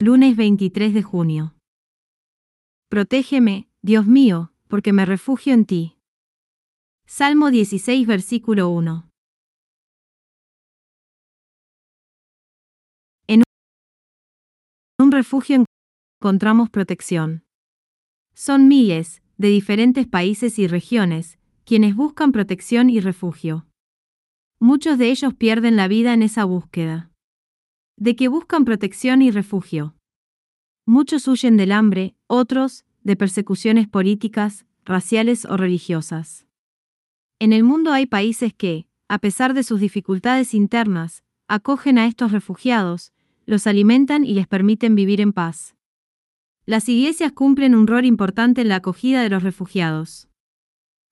Lunes 23 de junio. Protégeme, Dios mío, porque me refugio en ti. Salmo 16, versículo 1. En un refugio encontramos protección. Son miles, de diferentes países y regiones, quienes buscan protección y refugio. Muchos de ellos pierden la vida en esa búsqueda. De que buscan protección y refugio. Muchos huyen del hambre, otros, de persecuciones políticas, raciales o religiosas. En el mundo hay países que, a pesar de sus dificultades internas, acogen a estos refugiados, los alimentan y les permiten vivir en paz. Las iglesias cumplen un rol importante en la acogida de los refugiados.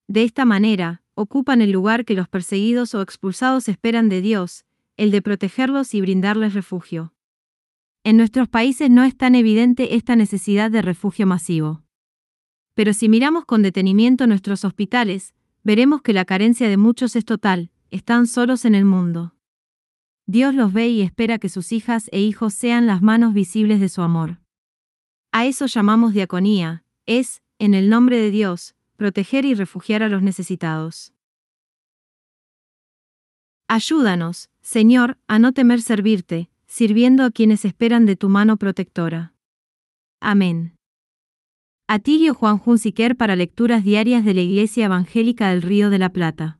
De esta manera, ocupan el lugar que los perseguidos o expulsados esperan de Dios, el de protegerlos y brindarles refugio. En nuestros países no es tan evidente esta necesidad de refugio masivo. Pero si miramos con detenimiento nuestros hospitales, veremos que la carencia de muchos es total, están solos en el mundo. Dios los ve y espera que sus hijas e hijos sean las manos visibles de su amor. A eso llamamos diaconía, es, en el nombre de Dios, proteger y refugiar a los necesitados. Ayúdanos, Señor, a no temer servirte, sirviendo a quienes esperan de tu mano protectora. Amén. Atilio Juan Junsiquer para lecturas diarias de la Iglesia Evangélica del Río de la Plata.